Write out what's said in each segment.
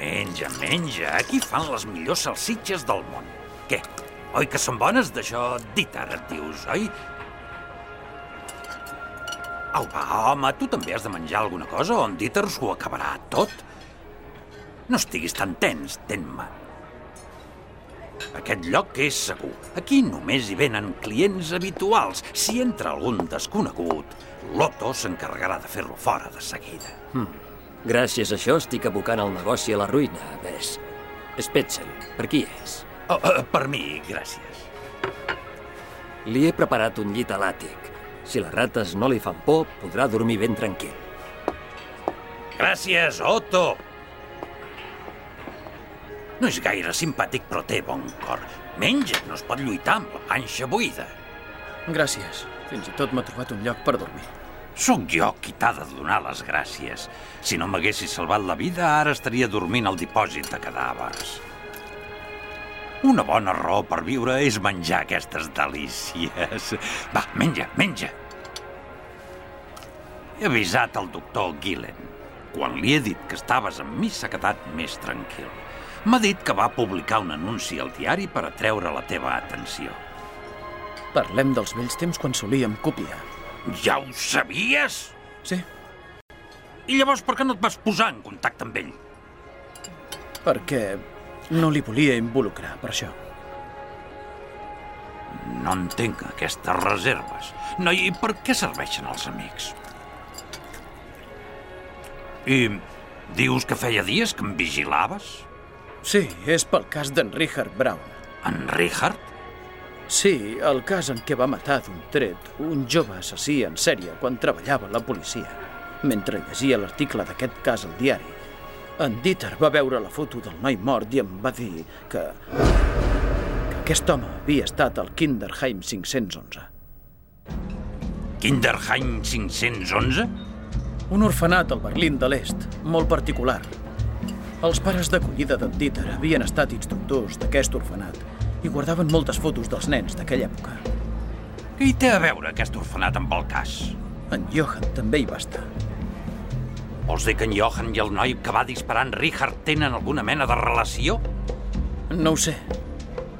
Menja, menja. Aquí fan les millors salsitxes del món. Què? Oi que són bones d'això Dieter, et dius, oi? Au, va, home, tu també has de menjar alguna cosa o en Dieter s'ho acabarà tot. No estiguis tan tens, ten-me. Aquest lloc és segur. Aquí només hi venen clients habituals. Si entra algun desconegut, l'Otto s'encarregarà de fer-lo fora de seguida. Hmm. Gràcies a això estic abocant el negoci a la ruïna, ves. Spetzel, per qui és? Oh, uh, per mi, gràcies. Li he preparat un llit a l'àtic. Si les rates no li fan por, podrà dormir ben tranquil. Gràcies, Otto! No és gaire simpàtic, però té bon cor. Menja, no es pot lluitar amb la panxa buida. Gràcies. Fins i tot m'ha trobat un lloc per dormir. Sóc jo qui t'ha de donar les gràcies. Si no m'haguessis salvat la vida, ara estaria dormint al dipòsit de cadàvers. Una bona raó per viure és menjar aquestes delícies. Va, menja, menja. He avisat el doctor Gillen. Quan li he dit que estaves amb mi, s'ha quedat més tranquil. M'ha dit que va publicar un anunci al diari per atreure la teva atenció. Parlem dels vells temps quan solíem copiar. Ja ho sabies? Sí. I llavors per què no et vas posar en contacte amb ell? Perquè no li volia involucrar, per això. No entenc aquestes reserves. No, i per què serveixen els amics? I dius que feia dies que em vigilaves? Sí, és pel cas d'en Richard Brown. En Richard? Sí, el cas en què va matar d'un tret un jove assassí en sèrie quan treballava a la policia. Mentre llegia l'article d'aquest cas al diari, en Dieter va veure la foto del noi mort i em va dir que... que aquest home havia estat al Kinderheim 511. Kinderheim 511? Un orfenat al Berlín de l'Est, molt particular. Els pares d'acollida d'en Dieter havien estat instructors d'aquest orfenat i guardaven moltes fotos dels nens d'aquella època. Què hi té a veure aquest orfenat amb el cas? En Johan també hi va estar. Vols dir que en Johan i el noi que va disparar en Richard tenen alguna mena de relació? No ho sé.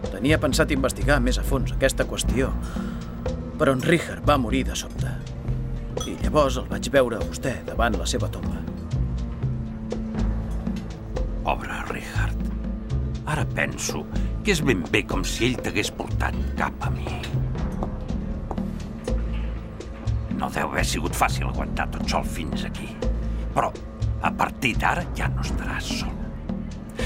Tenia pensat investigar més a fons aquesta qüestió, però en Richard va morir de sobte. I llavors el vaig veure a vostè davant la seva tomba. Pobre Richard. Ara penso que és ben bé com si ell t'hagués portat cap a mi. No deu haver sigut fàcil aguantar tot sol fins aquí. Però a partir d'ara ja no estaràs sol.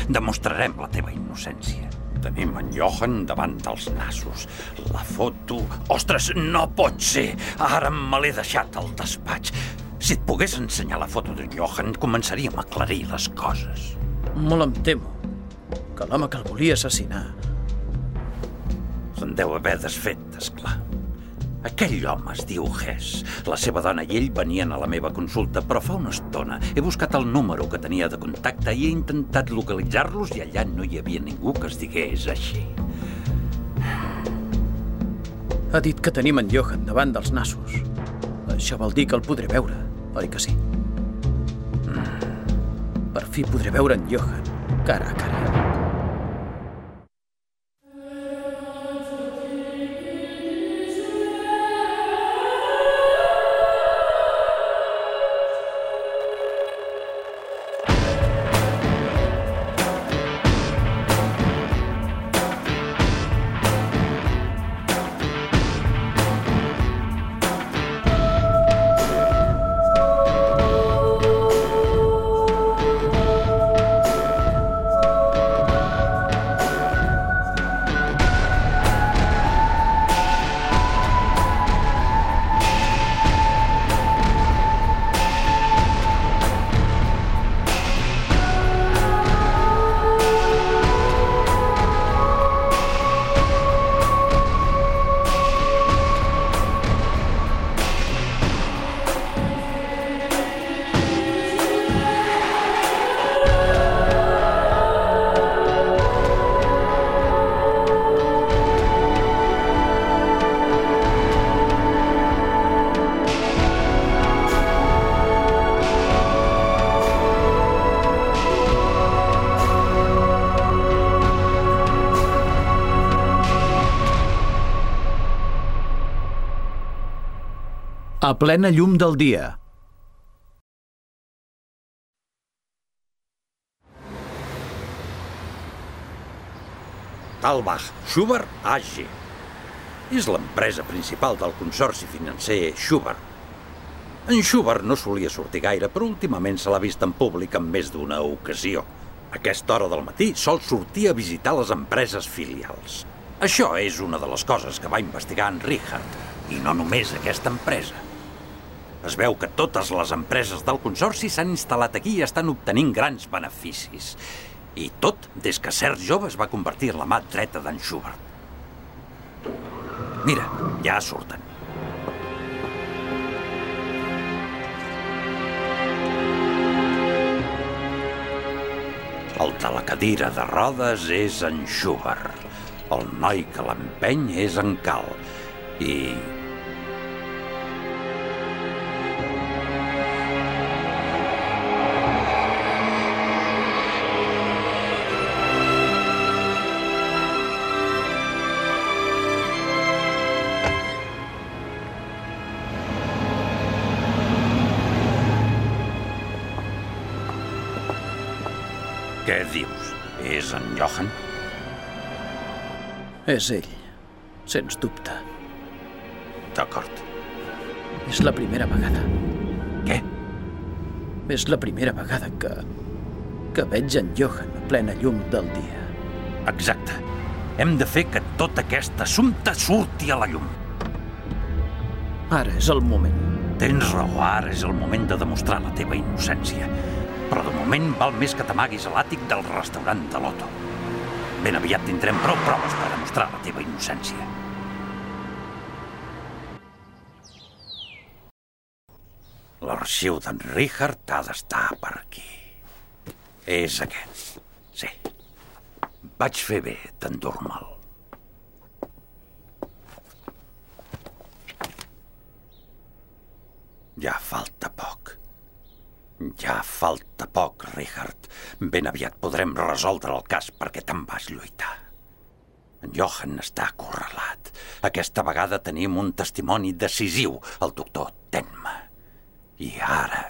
Demostrarem la teva innocència. Tenim en Johan davant dels nassos. La foto... Ostres, no pot ser! Ara me l'he deixat al despatx. Si et pogués ensenyar la foto d'en Johan, començaríem a aclarir les coses. Molt em temo que l'home que el volia assassinar... Se'n deu haver desfet, és clar. Aquell home es diu Hess. La seva dona i ell venien a la meva consulta, però fa una estona he buscat el número que tenia de contacte i he intentat localitzar-los i allà no hi havia ningú que es digués així. Ha dit que tenim en Johan davant dels nassos. Això vol dir que el podré veure, oi que sí? Per fi podré veure en Johan, cara a cara. A plena llum del dia. Talbach Schubert AG. És l'empresa principal del consorci financer Schubert. En Schubert no solia sortir gaire, però últimament se l'ha vist en públic en més d'una ocasió. Aquesta hora del matí sol sortir a visitar les empreses filials. Això és una de les coses que va investigar en Richard, i no només aquesta empresa. Es veu que totes les empreses del consorci s'han instal·lat aquí i estan obtenint grans beneficis. I tot des que cert jove es va convertir en la mà dreta d'en Schubert. Mira, ja surten. El de la cadira de rodes és en Schubert. El noi que l'empeny és en Cal. I Johan? És ell, sens dubte. D'acord. És la primera vegada. Què? És la primera vegada que... que veig en Johan a plena llum del dia. Exacte. Hem de fer que tot aquest assumpte surti a la llum. Ara és el moment. Tens raó, ara és el moment de demostrar la teva innocència. Però de moment val més que t'amaguis a l'àtic del restaurant de l'Otto. Ben aviat tindrem prou proves per demostrar la teva innocència. L'arxiu d'en Richard ha d'estar per aquí. És aquest. Sí. Vaig fer bé d'endur-me'l. Ja falta. Ja falta poc, Richard. Ben aviat podrem resoldre el cas perquè te'n vas lluitar. En Johan està acorralat. Aquesta vegada tenim un testimoni decisiu, el doctor Tenma. I ara...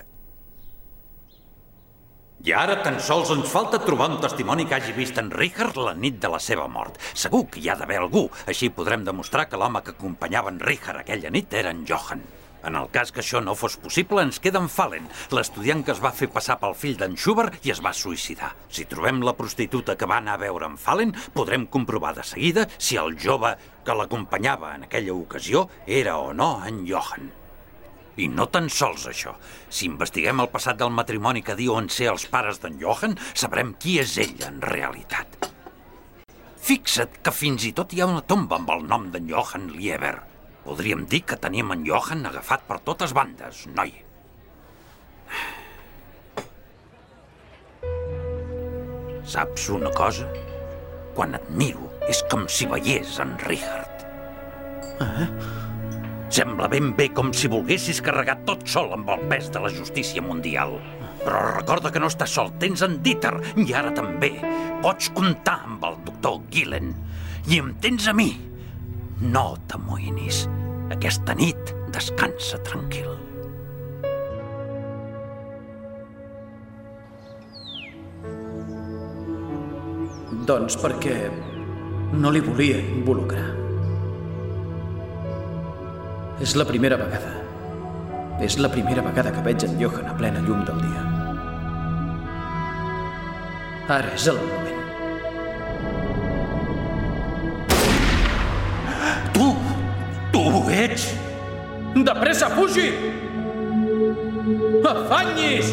I ara tan sols ens falta trobar un testimoni que hagi vist en Richard la nit de la seva mort. Segur que hi ha d'haver algú. Així podrem demostrar que l'home que acompanyava en Richard aquella nit era en Johan. En el cas que això no fos possible, ens queda en Fallen, l'estudiant que es va fer passar pel fill d'en Schubert i es va suïcidar. Si trobem la prostituta que va anar a veure en Fallen, podrem comprovar de seguida si el jove que l'acompanyava en aquella ocasió era o no en Johan. I no tan sols això. Si investiguem el passat del matrimoni que diuen ser els pares d'en Johan, sabrem qui és ell en realitat. Fixa't que fins i tot hi ha una tomba amb el nom d'en Johan Lieber. Podríem dir que tenim en Johan agafat per totes bandes, noi. Saps una cosa? Quan et miro és com si veiés en Richard. Eh? Sembla ben bé com si volguessis carregar tot sol amb el pes de la justícia mundial. Però recorda que no estàs sol, tens en Dieter, i ara també. Pots comptar amb el doctor Gillen. I em tens a mi. No t'amoïnis. Aquesta nit descansa tranquil. Doncs perquè no li volia involucrar. És la primera vegada. És la primera vegada que veig en Johan a plena llum del dia. Ara és el moment. Ets... De pressa, fugi! Afanyis!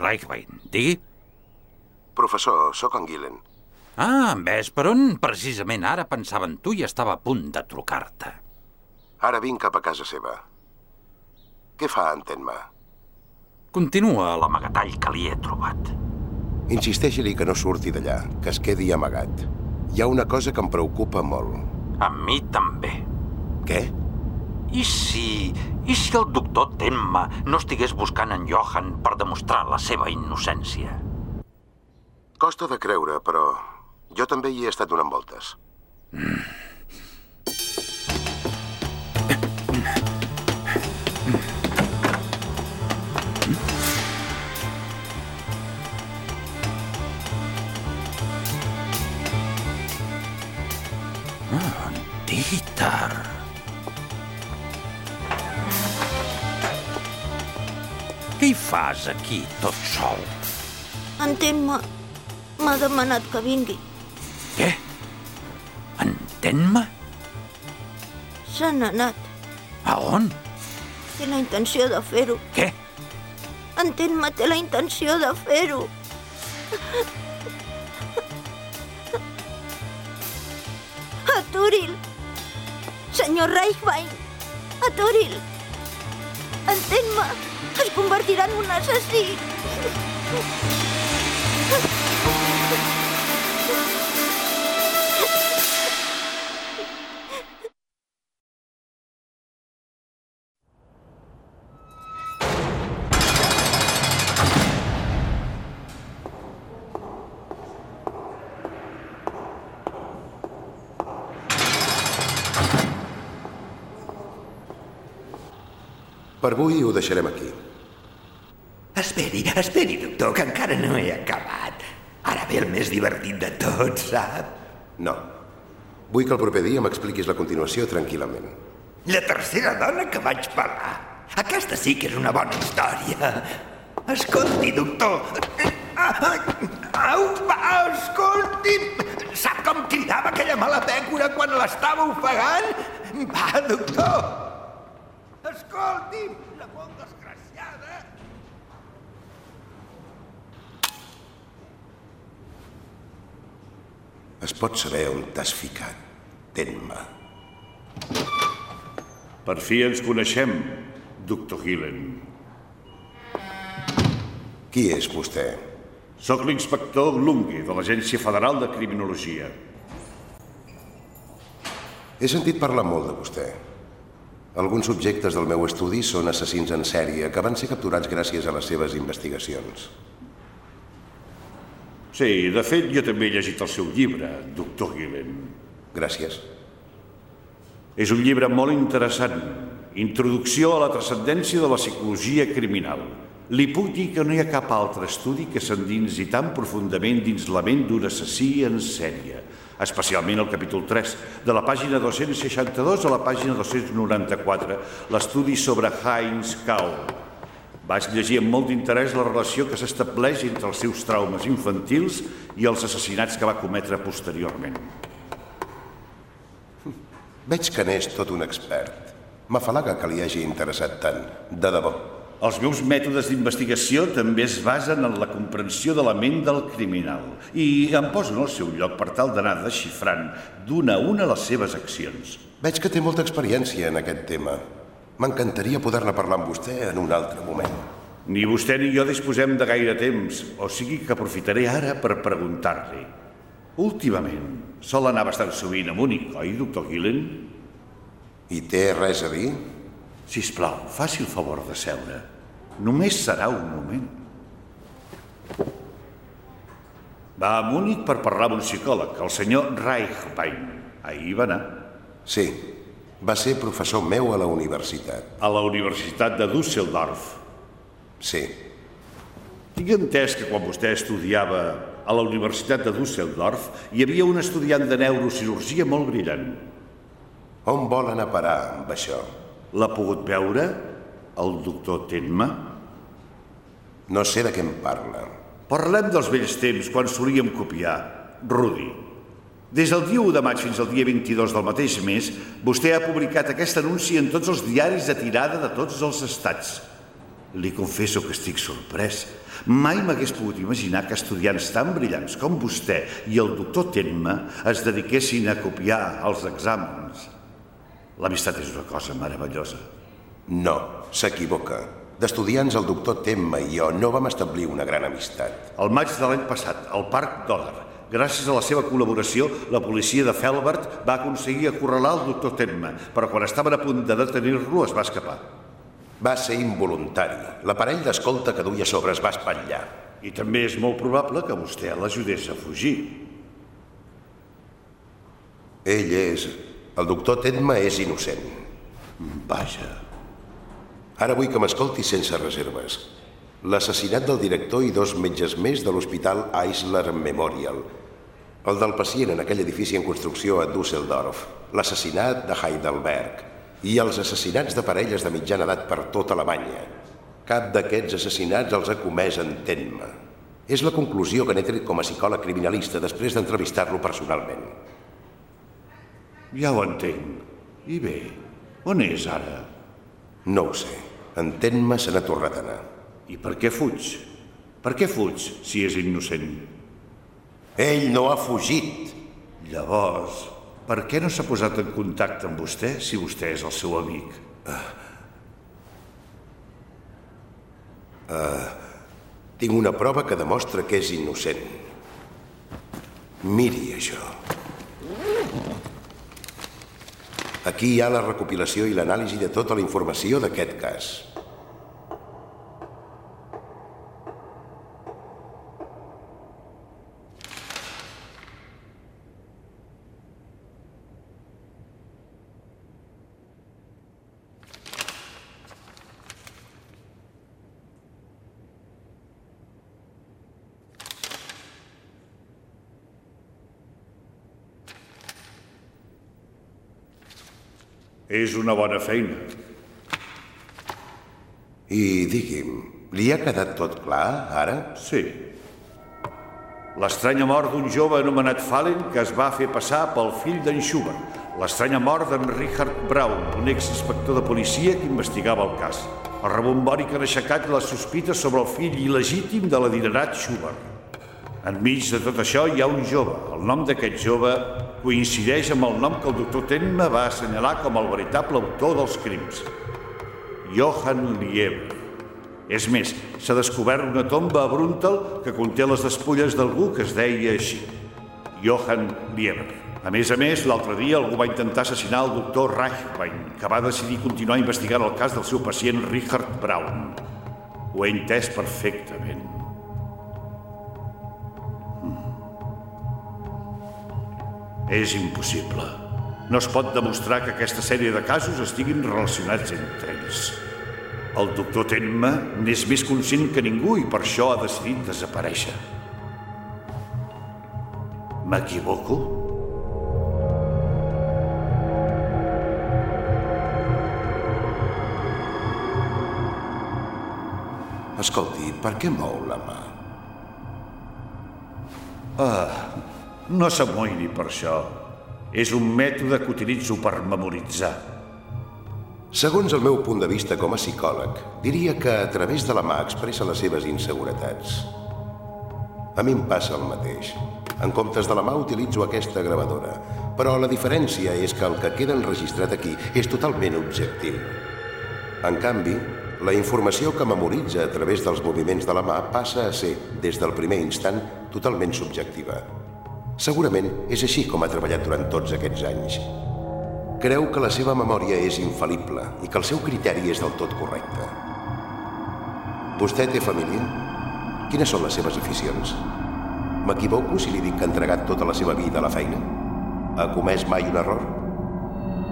Reichwein, digui. Professor, sóc en Gillen. Ah, ves per on? Precisament ara pensava en tu i estava a punt de trucar-te. Ara vinc cap a casa seva. Què fa en Tenma? Continua l'amagatall que li he trobat. Insisteixi-li que no surti d'allà, que es quedi amagat. Hi ha una cosa que em preocupa molt. A mi també. Què? I si... i si el doctor Temma no estigués buscant en Johan per demostrar la seva innocència? Costa de creure, però jo també hi he estat donant voltes. Dieter! Què hi fas aquí, tot sol? Entén-me. M'ha demanat que vingui. Què? Entén-me? Se n'ha anat. A on? Té la intenció de fer-ho. Què? Entén-me, té la intenció de fer-ho. Senyor Reichwein! Aturi'l! Entén-me! Es convertirà en un assassí! Per avui ho deixarem aquí. Esperi, esperi, doctor, que encara no he acabat. Ara ve el més divertit de tot, sap? No. Vull que el proper dia m'expliquis la continuació tranquil·lament. La tercera dona que vaig parlar. Aquesta sí que és una bona història. Escolti, doctor. Au, escolti. Sap com cridava aquella mala pècora quan l'estava ofegant? Va, doctor. Escolti, la molt desgraciada. Es pot saber on t'has ficat. Ten-me. Per fi ens coneixem, doctor Gillen. Qui és vostè? Soc l'inspector Lunge, de l'Agència Federal de Criminologia. He sentit parlar molt de vostè. Alguns subjectes del meu estudi són assassins en sèrie que van ser capturats gràcies a les seves investigacions. Sí, de fet, jo també he llegit el seu llibre, doctor Gillen. Gràcies. És un llibre molt interessant. Introducció a la transcendència de la psicologia criminal. Li puc dir que no hi ha cap altre estudi que s'endinsi tan profundament dins la ment d'un assassí en sèrie, especialment el capítol 3, de la pàgina 262 a la pàgina 294, l'estudi sobre Heinz Kahl. Vaig llegir amb molt d'interès la relació que s'estableix entre els seus traumes infantils i els assassinats que va cometre posteriorment. Veig que n'és tot un expert. M'afalaga que li hagi interessat tant, de debò. Els meus mètodes d'investigació també es basen en la comprensió de la ment del criminal i em poso en el seu lloc per tal d'anar desxifrant d'una a una les seves accions. Veig que té molta experiència en aquest tema. M'encantaria poder-ne parlar amb vostè en un altre moment. Ni vostè ni jo disposem de gaire temps, o sigui que aprofitaré ara per preguntar-li. Últimament, sol anar bastant sovint a Múnich, oi, doctor Gillen? I té res a dir? Si us plau, faci el favor de seure. Només serà un moment. Va a Múnich per parlar amb un psicòleg, el senyor Reichwein. Ahir va anar. Sí, va ser professor meu a la universitat. A la Universitat de Düsseldorf. Sí, Tinc entès que quan vostè estudiava a la Universitat de Düsseldorf hi havia un estudiant de neurocirurgia molt brillant. on vol anar a parar amb això? L'ha pogut veure? El doctor Tenma? No sé de què em parla. Parlem dels vells temps, quan solíem copiar. Rudi. Des del dia 1 de maig fins al dia 22 del mateix mes, vostè ha publicat aquest anunci en tots els diaris de tirada de tots els estats. Li confesso que estic sorprès. Mai m'hagués pogut imaginar que estudiants tan brillants com vostè i el doctor Tenma es dediquessin a copiar els exàmens. L'amistat és una cosa meravellosa. No, s'equivoca. D'estudiants, el doctor Temma i jo no vam establir una gran amistat. El maig de l'any passat, al Parc Dòlar, Gràcies a la seva col·laboració, la policia de Felbert va aconseguir acorralar el doctor Tenma, però quan estaven a punt de detenir-lo es va escapar. Va ser involuntari. L'aparell d'escolta que duia sobre es va espatllar. I també és molt probable que vostè l'ajudés a fugir. Ell és... El doctor Tenma és innocent. Vaja. Ara vull que m'escolti sense reserves. L'assassinat del director i dos metges més de l'Hospital Eisler Memorial. El del pacient en aquell edifici en construcció a Düsseldorf. L'assassinat de Heidelberg. I els assassinats de parelles de mitjana edat per tota Alemanya. Cap d'aquests assassinats els ha comès en Tenma. És la conclusió que n'he tret com a psicòleg criminalista després d'entrevistar-lo personalment. Ja ho entenc. I bé, on és ara? No ho sé. Entén-me se n'ha tornat a anar. I per què fuig? Per què fuig, si és innocent? Ell no ha fugit. Llavors, per què no s'ha posat en contacte amb vostè si vostè és el seu amic? Tinc una prova que demostra que és innocent. Miri això. Aquí hi ha la recopilació i l'anàlisi de tota la informació d'aquest cas. És una bona feina. I digui'm, li ha quedat tot clar, ara? Sí. L'estranya mort d'un jove anomenat Fallen que es va fer passar pel fill d'en Schubert. L'estranya mort d'en Richard Brown, un exinspector de policia que investigava el cas. El rebombori que han aixecat les sospites sobre el fill il·legítim de l'adinerat Schubert. Enmig de tot això hi ha un jove. El nom d'aquest jove coincideix amb el nom que el doctor Tenma va assenyalar com el veritable autor dels crims. Johann Lieber. És més, s'ha descobert una tomba a Bruntal que conté les despulles d'algú que es deia així. Johann Lieber. A més a més, l'altre dia algú va intentar assassinar el doctor Reichwein, que va decidir continuar investigant el cas del seu pacient Richard Brown. Ho he entès perfectament. És impossible. No es pot demostrar que aquesta sèrie de casos estiguin relacionats entre ells. El doctor Tenma n'és més conscient que ningú i per això ha decidit desaparèixer. M'equivoco? Escolti, per què mou la mà? No s'amoïni per això. És un mètode que utilitzo per memoritzar. Segons el meu punt de vista com a psicòleg, diria que a través de la mà expressa les seves inseguretats. A mi em passa el mateix. En comptes de la mà utilitzo aquesta gravadora, però la diferència és que el que queda enregistrat aquí és totalment objectiu. En canvi, la informació que memoritza a través dels moviments de la mà passa a ser, des del primer instant, totalment subjectiva. Segurament és així com ha treballat durant tots aquests anys. Creu que la seva memòria és infal·lible i que el seu criteri és del tot correcte. Vostè té família? Quines són les seves aficions? M'equivoco si li dic que ha entregat tota la seva vida a la feina? Ha comès mai un error?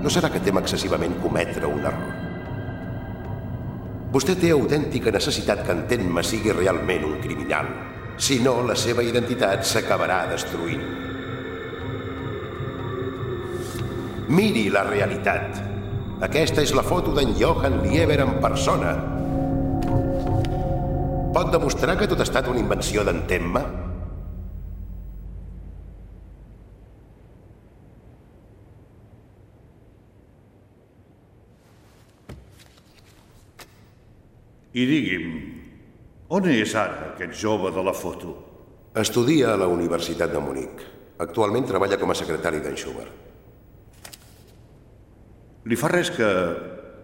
No serà que tem excessivament cometre un error? Vostè té autèntica necessitat que entén-me sigui realment un criminal. Si no, la seva identitat s'acabarà destruint. Miri la realitat. Aquesta és la foto d'en Johann Lieber en persona. Pot demostrar que tot ha estat una invenció d'en Temma? I digui'm, on és ara aquest jove de la foto? Estudia a la Universitat de Munic. Actualment treballa com a secretari d'en Schubert. Li fa res que,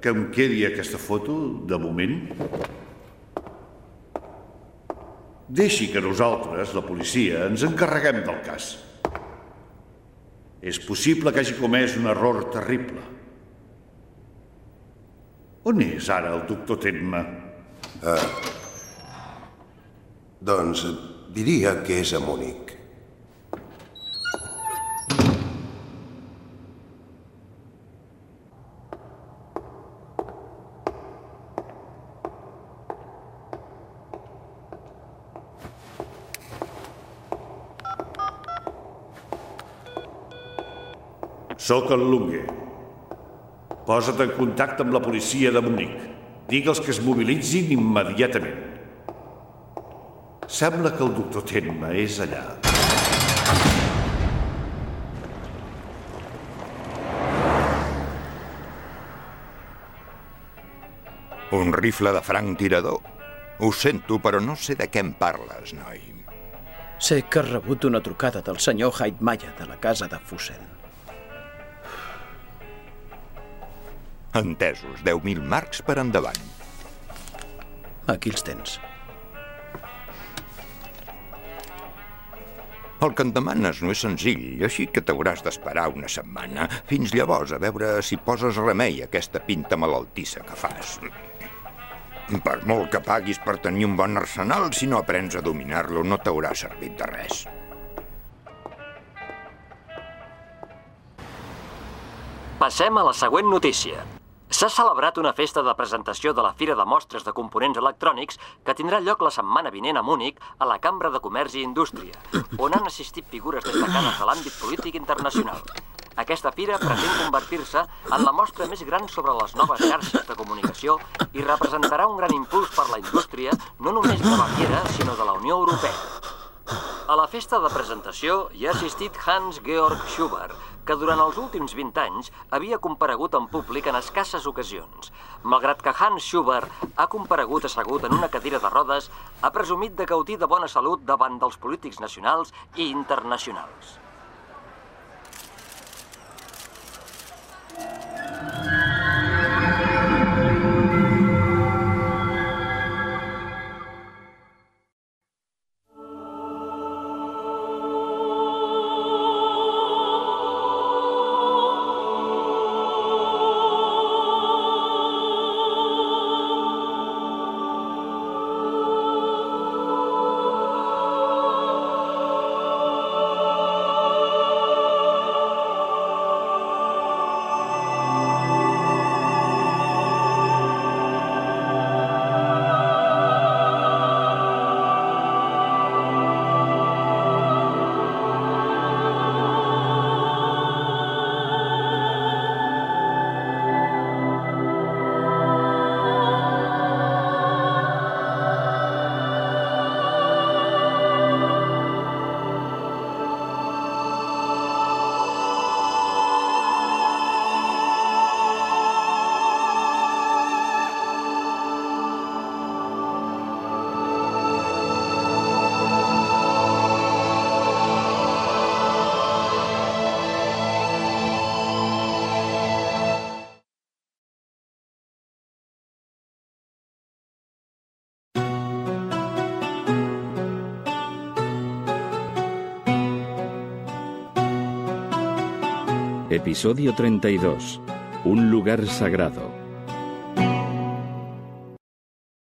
que em quedi aquesta foto, de moment? Deixi que nosaltres, la policia, ens encarreguem del cas. És possible que hagi comès un error terrible. On és ara el doctor Tenma? Uh, doncs diria que és a Múnich. Soc el Lunge. Posa't en contacte amb la policia de Munic. Digue'ls que es mobilitzin immediatament. Sembla que el doctor Tenma és allà. Un rifle de franc tirador? Ho sento, però no sé de què em parles, noi. Sé que has rebut una trucada del senyor Heidmeier de la casa de Fussen. Entesos, 10.000 marcs per endavant. Aquí els tens. El que em demanes no és senzill, així que t'hauràs d'esperar una setmana. Fins llavors, a veure si poses remei a aquesta pinta malaltissa que fas. Per molt que paguis per tenir un bon arsenal, si no aprens a dominar-lo, no t'haurà servit de res. Passem a la següent notícia. S'ha celebrat una festa de presentació de la Fira de Mostres de Components Electrònics que tindrà lloc la setmana vinent a Múnich a la Cambra de Comerç i Indústria, on han assistit figures destacades de l'àmbit polític internacional. Aquesta fira pretén convertir-se en la mostra més gran sobre les noves xarxes de comunicació i representarà un gran impuls per la indústria no només de Baviera, sinó de la Unió Europea. A la festa de presentació hi ha assistit Hans-Georg Schubert, que durant els últims 20 anys havia comparegut en públic en escasses ocasions. Malgrat que Hans Schubert ha comparegut assegut en una cadira de rodes, ha presumit de gaudir de bona salut davant dels polítics nacionals i internacionals. Episodio 32. Un lugar sagrado.